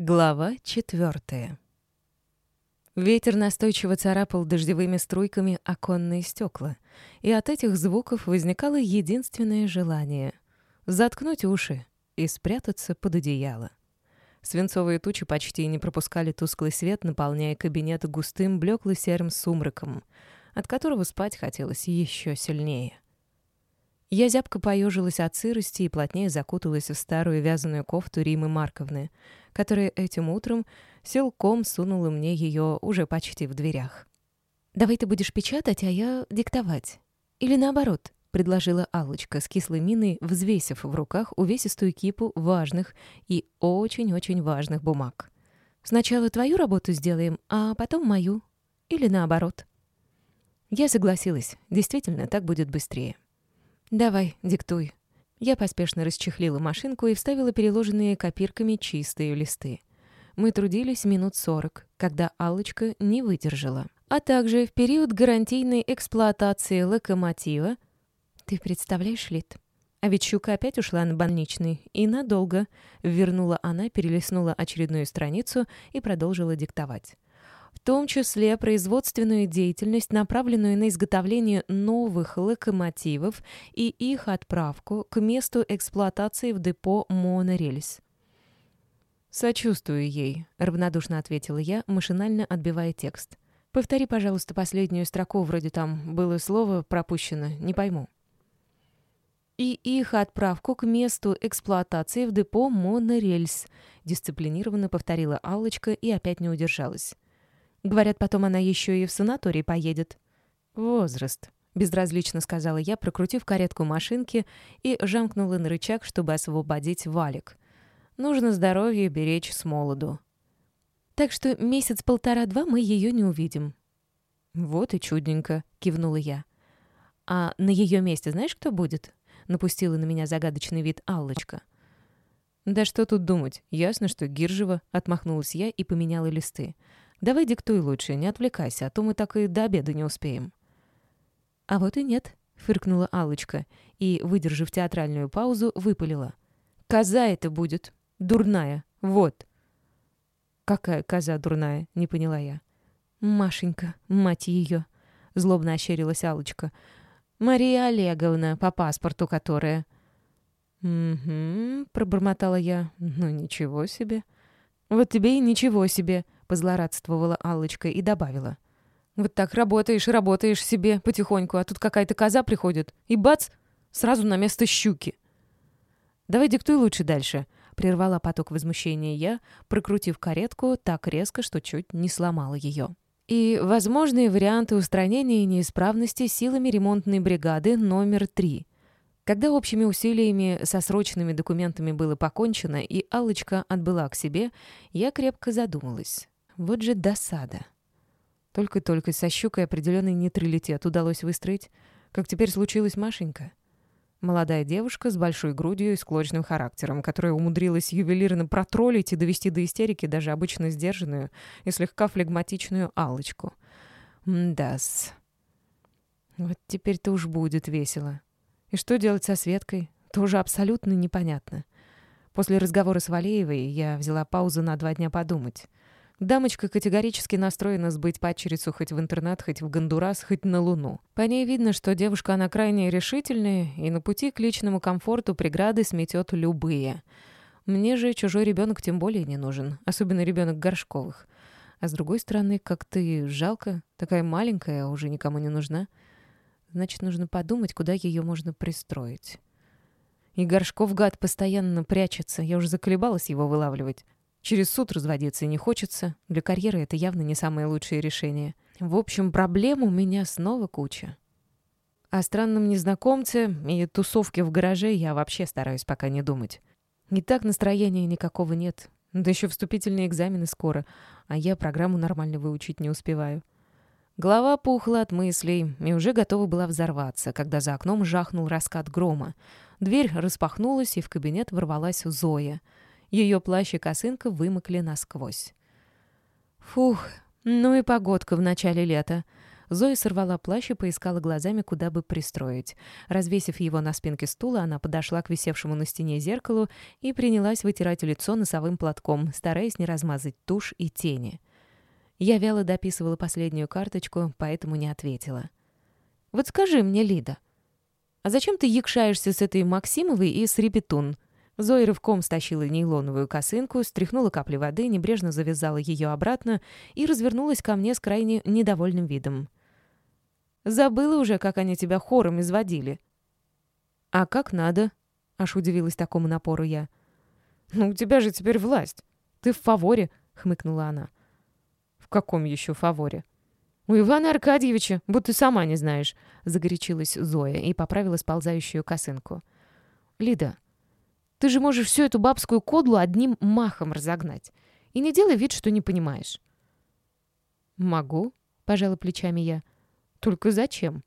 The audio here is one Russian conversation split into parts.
Глава четвертая. Ветер настойчиво царапал дождевыми струйками оконные стекла, и от этих звуков возникало единственное желание — заткнуть уши и спрятаться под одеяло. Свинцовые тучи почти не пропускали тусклый свет, наполняя кабинет густым, блекло-серым сумраком, от которого спать хотелось еще сильнее — я зябко поежилась от сырости и плотнее закуталась в старую вязаную кофту Римы Марковны, которая этим утром силком сунула мне ее уже почти в дверях. «Давай ты будешь печатать, а я диктовать. Или наоборот», — предложила Аллочка с кислой миной, взвесив в руках увесистую кипу важных и очень-очень важных бумаг. «Сначала твою работу сделаем, а потом мою. Или наоборот». Я согласилась. Действительно, так будет быстрее. «Давай, диктуй». Я поспешно расчехлила машинку и вставила переложенные копирками чистые листы. Мы трудились минут сорок, когда алочка не выдержала. А также в период гарантийной эксплуатации локомотива... Ты представляешь, Лид? А ведь щука опять ушла на больничный. И надолго. Вернула она, перелистнула очередную страницу и продолжила диктовать том числе производственную деятельность, направленную на изготовление новых локомотивов и их отправку к месту эксплуатации в депо «Монорельс». «Сочувствую ей», — равнодушно ответила я, машинально отбивая текст. «Повтори, пожалуйста, последнюю строку, вроде там было слово пропущено, не пойму». «И их отправку к месту эксплуатации в депо «Монорельс», — дисциплинированно повторила Аллочка и опять не удержалась. Говорят, потом она еще и в санаторий поедет. Возраст. Безразлично сказала я, прокрутив каретку машинки и жамкнула на рычаг, чтобы освободить валик. Нужно здоровье беречь с молоду. Так что месяц-полтора-два мы ее не увидим. Вот и чудненько, кивнула я. А на ее месте знаешь, кто будет? Напустила на меня загадочный вид Аллочка. Да что тут думать, ясно, что Гиржева, отмахнулась я и поменяла листы. Давай диктуй лучше, не отвлекайся, а то мы так и до обеда не успеем». «А вот и нет», — фыркнула алочка и, выдержав театральную паузу, выпалила. «Коза это будет. Дурная. Вот». «Какая коза дурная?» — не поняла я. «Машенька, мать ее!» — злобно ощерилась алочка «Мария Олеговна, по паспорту которая». «Угу», — пробормотала я. «Ну, ничего себе». «Вот тебе и ничего себе», позлорадствовала Аллочка и добавила. «Вот так работаешь, работаешь себе потихоньку, а тут какая-то коза приходит, и бац, сразу на место щуки». «Давай диктуй лучше дальше», — прервала поток возмущения я, прокрутив каретку так резко, что чуть не сломала ее. И возможные варианты устранения неисправности силами ремонтной бригады номер три — когда общими усилиями со срочными документами было покончено и алочка отбыла к себе, я крепко задумалась. Вот же досада. Только-только со щукой определенный нейтралитет удалось выстроить, как теперь случилась Машенька. Молодая девушка с большой грудью и склочным характером, которая умудрилась ювелирно протроллить и довести до истерики даже обычно сдержанную и слегка флегматичную алочку Мдас. Вот теперь-то уж будет весело. И что делать со Светкой, тоже абсолютно непонятно. После разговора с Валеевой я взяла паузу на два дня подумать. Дамочка категорически настроена сбыть падчерицу хоть в интернат, хоть в Гондурас, хоть на Луну. По ней видно, что девушка она крайне решительная и на пути к личному комфорту преграды сметет любые. Мне же чужой ребенок тем более не нужен, особенно ребенок Горшковых. А с другой стороны, как-то и жалко, такая маленькая, а уже никому не нужна. Значит, нужно подумать, куда ее можно пристроить. И Горшков, гад, постоянно прячется, я уже заколебалась его вылавливать. Через суд разводиться не хочется. Для карьеры это явно не самое лучшее решение. В общем, проблем у меня снова куча. О странном незнакомце и тусовке в гараже я вообще стараюсь пока не думать. Не так настроения никакого нет. Да еще вступительные экзамены скоро, а я программу нормально выучить не успеваю. Голова пухла от мыслей и уже готова была взорваться, когда за окном жахнул раскат грома. Дверь распахнулась, и в кабинет ворвалась Зоя — ее плащ и косынка вымокли насквозь. «Фух, ну и погодка в начале лета», — Зоя сорвала плащ и поискала глазами, куда бы пристроить. Развесив его на спинке стула, она подошла к висевшему на стене зеркалу и принялась вытирать лицо носовым платком, стараясь не размазать тушь и тени. Я вяло дописывала последнюю карточку, поэтому не ответила. «Вот скажи мне, Лида, а зачем ты якшаешься с этой Максимовой и с Репетун?» Зоя рывком стащила нейлоновую косынку, стряхнула капли воды, небрежно завязала ее обратно и развернулась ко мне с крайне недовольным видом. «Забыла уже, как они тебя хором изводили». «А как надо?» — аж удивилась такому напору я. «Ну, у тебя же теперь власть. Ты в фаворе», — хмыкнула она. «В каком еще фаворе?» «У Ивана Аркадьевича, будто сама не знаешь», — загорячилась Зоя и поправила сползающую косынку. «Лида, ты же можешь всю эту бабскую кодлу одним махом разогнать. И не делай вид, что не понимаешь». «Могу», — пожала плечами я. «Только зачем?»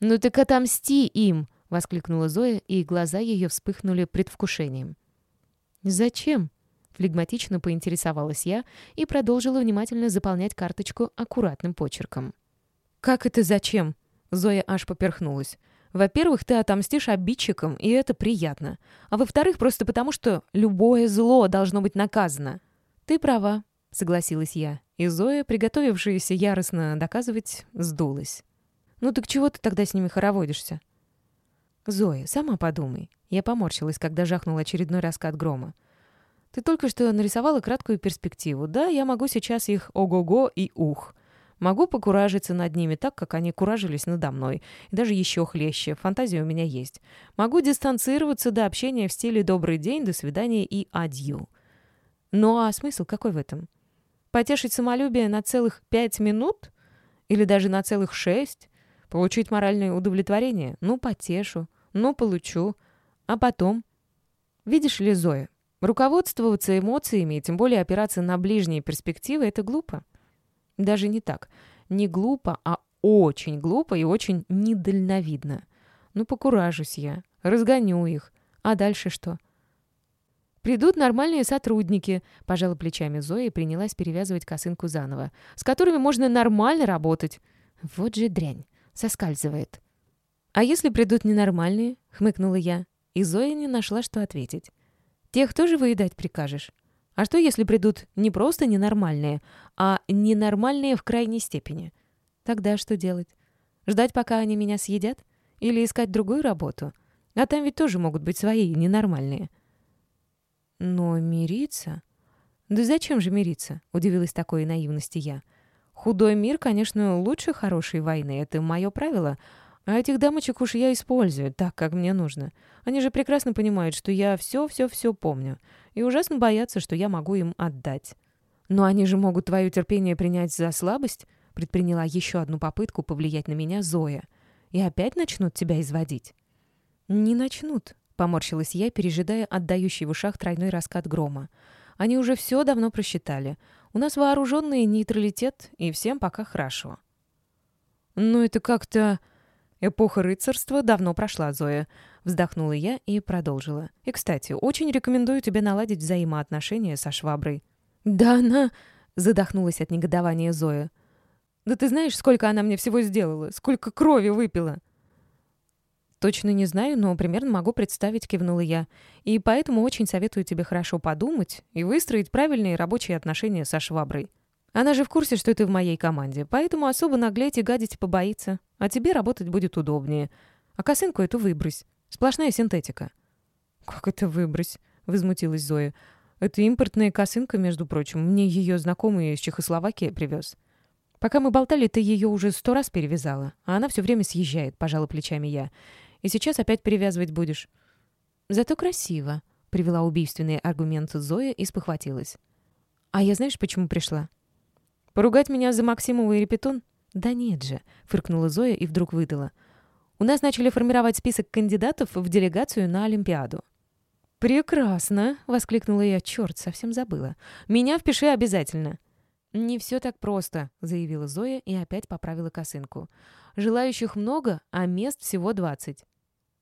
«Ну так отомсти им!» — воскликнула Зоя, и глаза ее вспыхнули предвкушением. «Зачем?» — флегматично поинтересовалась я и продолжила внимательно заполнять карточку аккуратным почерком. «Как это зачем?» — Зоя аж поперхнулась. Во-первых, ты отомстишь обидчикам, и это приятно. А во-вторых, просто потому, что любое зло должно быть наказано. Ты права, согласилась я. И Зоя, приготовившаяся яростно доказывать, сдулась. Ну так чего ты тогда с ними хороводишься? Зоя, сама подумай. Я поморщилась, когда жахнул очередной раскат грома. Ты только что нарисовала краткую перспективу. Да, я могу сейчас их ого-го и ух. Могу покуражиться над ними так, как они куражились надо мной. И даже еще хлеще. Фантазия у меня есть. Могу дистанцироваться до общения в стиле «добрый день», «до свидания» и «адью». Ну а смысл какой в этом? Потешить самолюбие на целых пять минут? Или даже на целых шесть? Получить моральное удовлетворение? Ну, потешу. Ну, получу. А потом? Видишь ли, Зоя, руководствоваться эмоциями и тем более опираться на ближние перспективы — это глупо. Даже не так. Не глупо, а очень глупо и очень недальновидно. Ну, покуражусь я, разгоню их. А дальше что? «Придут нормальные сотрудники», — пожала плечами Зоя и принялась перевязывать косынку заново, «с которыми можно нормально работать». Вот же дрянь, соскальзывает. «А если придут ненормальные?» — хмыкнула я. И Зоя не нашла, что ответить. «Тех тоже выедать прикажешь?» А что, если придут не просто ненормальные, а ненормальные в крайней степени? Тогда что делать? Ждать, пока они меня съедят? Или искать другую работу? А там ведь тоже могут быть свои ненормальные. Но мириться? Да зачем же мириться? Удивилась такой наивности я. Худой мир, конечно, лучше хорошей войны. Это мое правило. А этих дамочек уж я использую так, как мне нужно. Они же прекрасно понимают, что я все-все-все помню. И ужасно боятся, что я могу им отдать. Но они же могут твое терпение принять за слабость, предприняла еще одну попытку повлиять на меня Зоя. И опять начнут тебя изводить. Не начнут, поморщилась я, пережидая отдающий в ушах тройной раскат грома. Они уже все давно просчитали. У нас вооруженный нейтралитет, и всем пока хорошо. «Ну, это как-то...» «Эпоха рыцарства давно прошла, Зоя», — вздохнула я и продолжила. «И, кстати, очень рекомендую тебе наладить взаимоотношения со шваброй». «Да она...» — задохнулась от негодования Зоя. «Да ты знаешь, сколько она мне всего сделала? Сколько крови выпила?» «Точно не знаю, но примерно могу представить», — кивнула я. «И поэтому очень советую тебе хорошо подумать и выстроить правильные рабочие отношения со шваброй». Она же в курсе, что ты в моей команде, поэтому особо наглеть и гадить побоится. А тебе работать будет удобнее. А косынку эту выбрось. Сплошная синтетика». «Как это выбрось?» — возмутилась Зоя. «Это импортная косынка, между прочим. Мне ее знакомый из Чехословакии привез. Пока мы болтали, ты ее уже сто раз перевязала, а она все время съезжает, пожала плечами я. И сейчас опять перевязывать будешь». «Зато красиво», — привела убийственные аргументы Зоя и спохватилась. «А я знаешь, почему пришла?» Поругать меня за Максимова и Репетун? Да нет же, фыркнула Зоя и вдруг выдала. У нас начали формировать список кандидатов в делегацию на Олимпиаду. «Прекрасно!» — воскликнула я. «Черт, совсем забыла. Меня впиши обязательно!» «Не все так просто», — заявила Зоя и опять поправила косынку. «Желающих много, а мест всего двадцать».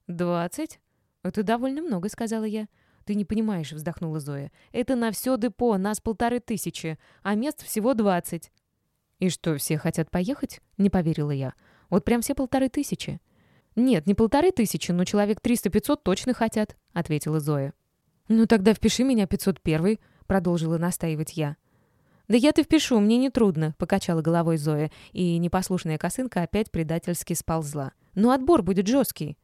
«Двадцать? Это довольно много», — сказала я. «Ты не понимаешь», — вздохнула Зоя. «Это на все депо, нас полторы тысячи, а мест всего двадцать». «И что, все хотят поехать?» — не поверила я. «Вот прям все полторы тысячи». «Нет, не полторы тысячи, но человек 300-500 точно хотят», — ответила Зоя. «Ну тогда впиши меня 501 продолжила настаивать я. «Да я-то впишу, мне не трудно», — покачала головой Зоя, и непослушная косынка опять предательски сползла. «Но отбор будет жесткий».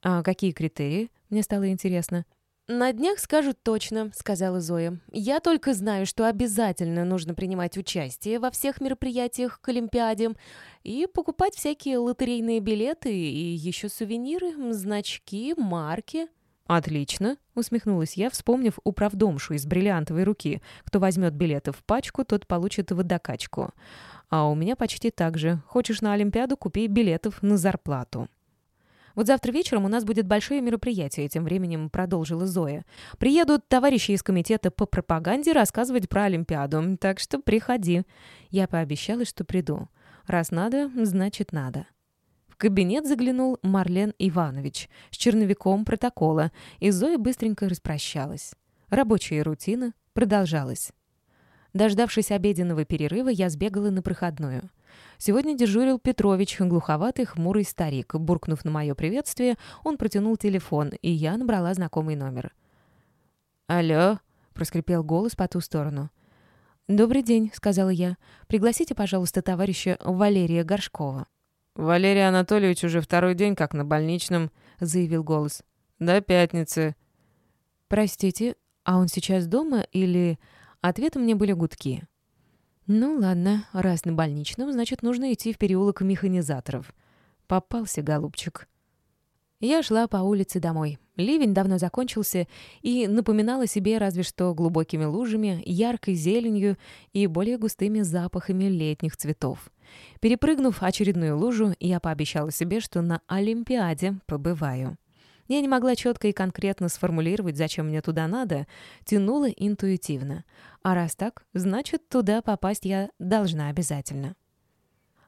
«А какие критерии?» — мне стало интересно. «На днях скажут точно», — сказала Зоя. «Я только знаю, что обязательно нужно принимать участие во всех мероприятиях к Олимпиаде и покупать всякие лотерейные билеты и еще сувениры, значки, марки». «Отлично», — усмехнулась я, вспомнив управдомшу из бриллиантовой руки. «Кто возьмет билеты в пачку, тот получит водокачку. А у меня почти так же. Хочешь на Олимпиаду, купи билетов на зарплату». «Вот завтра вечером у нас будет большое мероприятие», — тем временем продолжила Зоя. «Приедут товарищи из комитета по пропаганде рассказывать про Олимпиаду, так что приходи». Я пообещала, что приду. Раз надо, значит надо кабинет заглянул Марлен Иванович с черновиком протокола, и Зоя быстренько распрощалась. Рабочая рутина продолжалась. Дождавшись обеденного перерыва, я сбегала на проходную. Сегодня дежурил Петрович, глуховатый, хмурый старик. Буркнув на мое приветствие, он протянул телефон, и я набрала знакомый номер. «Алло», — проскрипел голос по ту сторону. «Добрый день», — сказала я. «Пригласите, пожалуйста, товарища Валерия Горшкова». «Валерий Анатольевич уже второй день как на больничном», — заявил голос. «До пятницы». «Простите, а он сейчас дома или...» Ответом мне были гудки. «Ну ладно, раз на больничном, значит, нужно идти в переулок механизаторов». Попался, голубчик. Я шла по улице домой. Ливень давно закончился и напоминал о себе разве что глубокими лужами, яркой зеленью и более густыми запахами летних цветов. Перепрыгнув очередную лужу, я пообещала себе, что на Олимпиаде побываю. Я не могла четко и конкретно сформулировать, зачем мне туда надо, тянула интуитивно. А раз так, значит, туда попасть я должна обязательно.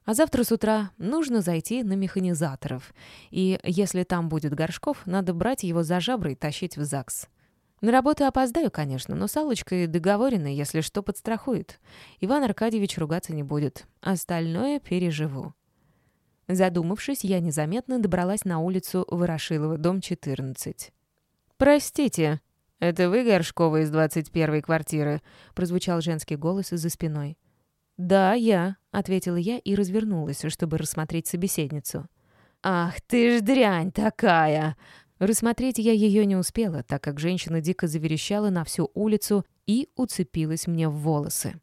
А завтра с утра нужно зайти на механизаторов. И если там будет Горшков, надо брать его за жабры и тащить в ЗАГС. На работу опоздаю, конечно, но с Аллочкой договорено, если что, подстрахует. Иван Аркадьевич ругаться не будет. Остальное переживу. Задумавшись, я незаметно добралась на улицу Ворошилова, дом 14. «Простите, это вы, Горшкова, из 21-й квартиры?» — прозвучал женский голос из-за спиной. «Да, я», — ответила я и развернулась, чтобы рассмотреть собеседницу. «Ах ты ж дрянь такая!» Рассмотреть я ее не успела, так как женщина дико заверещала на всю улицу и уцепилась мне в волосы.